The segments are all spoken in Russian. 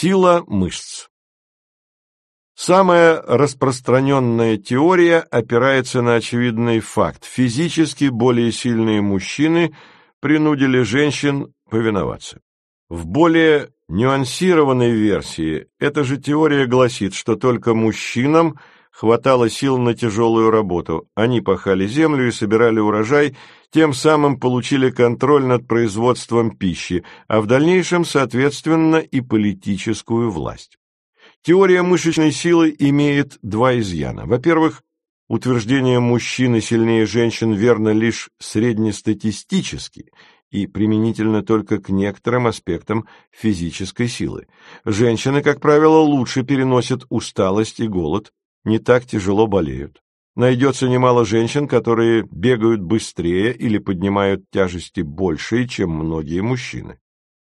Сила мышц Самая распространенная теория опирается на очевидный факт. Физически более сильные мужчины принудили женщин повиноваться. В более нюансированной версии эта же теория гласит, что только мужчинам хватало сил на тяжелую работу. Они пахали землю и собирали урожай, тем самым получили контроль над производством пищи, а в дальнейшем, соответственно, и политическую власть. Теория мышечной силы имеет два изъяна. Во-первых, утверждение мужчины сильнее женщин верно лишь среднестатистически и применительно только к некоторым аспектам физической силы. Женщины, как правило, лучше переносят усталость и голод, не так тяжело болеют. Найдется немало женщин, которые бегают быстрее или поднимают тяжести большие, чем многие мужчины.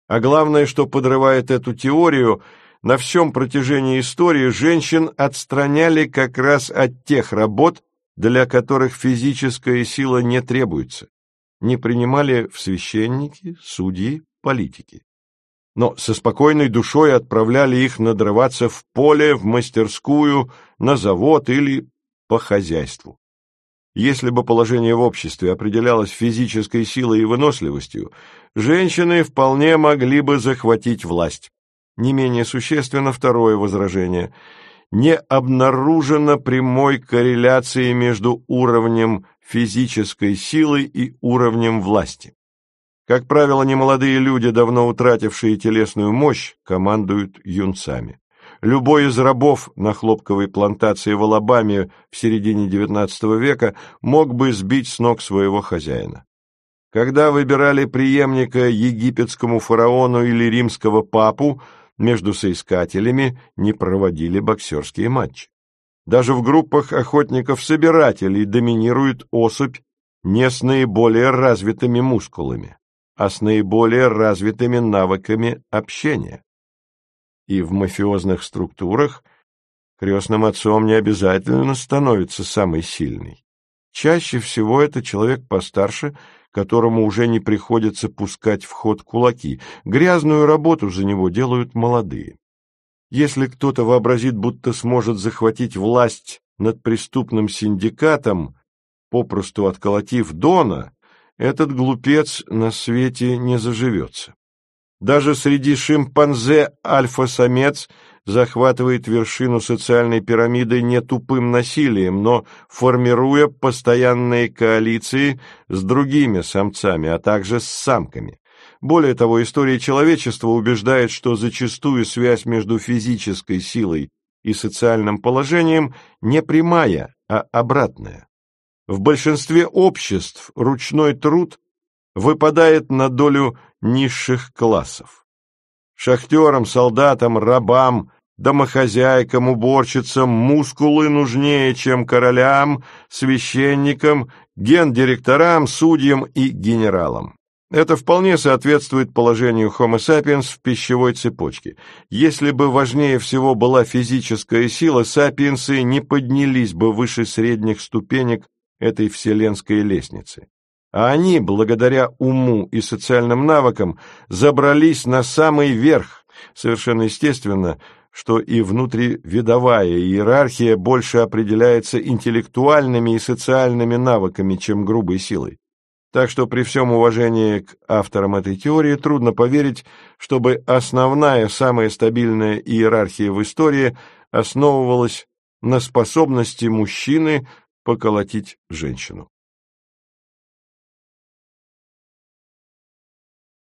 А главное, что подрывает эту теорию – на всем протяжении истории женщин отстраняли как раз от тех работ, для которых физическая сила не требуется, не принимали в священники, судьи, политики. Но со спокойной душой отправляли их надрываться в поле, в мастерскую, на завод или по хозяйству. Если бы положение в обществе определялось физической силой и выносливостью, женщины вполне могли бы захватить власть. Не менее существенно второе возражение. Не обнаружено прямой корреляции между уровнем физической силы и уровнем власти. Как правило, немолодые люди, давно утратившие телесную мощь, командуют юнцами. Любой из рабов на хлопковой плантации в Алабаме в середине XIX века мог бы сбить с ног своего хозяина. Когда выбирали преемника египетскому фараону или римского папу, между соискателями не проводили боксерские матчи. Даже в группах охотников-собирателей доминирует особь не с наиболее развитыми мускулами, а с наиболее развитыми навыками общения. И в мафиозных структурах крестным отцом не обязательно становится самый сильный. Чаще всего это человек постарше, которому уже не приходится пускать в ход кулаки. Грязную работу за него делают молодые. Если кто-то вообразит, будто сможет захватить власть над преступным синдикатом, попросту отколотив Дона, этот глупец на свете не заживется. Даже среди шимпанзе альфа-самец захватывает вершину социальной пирамиды не тупым насилием, но формируя постоянные коалиции с другими самцами, а также с самками. Более того, история человечества убеждает, что зачастую связь между физической силой и социальным положением не прямая, а обратная. В большинстве обществ ручной труд выпадает на долю низших классов. Шахтерам, солдатам, рабам, домохозяйкам, уборщицам мускулы нужнее, чем королям, священникам, гендиректорам, судьям и генералам. Это вполне соответствует положению Homo sapiens в пищевой цепочке. Если бы важнее всего была физическая сила, сапиенсы не поднялись бы выше средних ступенек этой вселенской лестницы а они, благодаря уму и социальным навыкам, забрались на самый верх. Совершенно естественно, что и внутривидовая иерархия больше определяется интеллектуальными и социальными навыками, чем грубой силой. Так что при всем уважении к авторам этой теории трудно поверить, чтобы основная, самая стабильная иерархия в истории основывалась на способности мужчины поколотить женщину.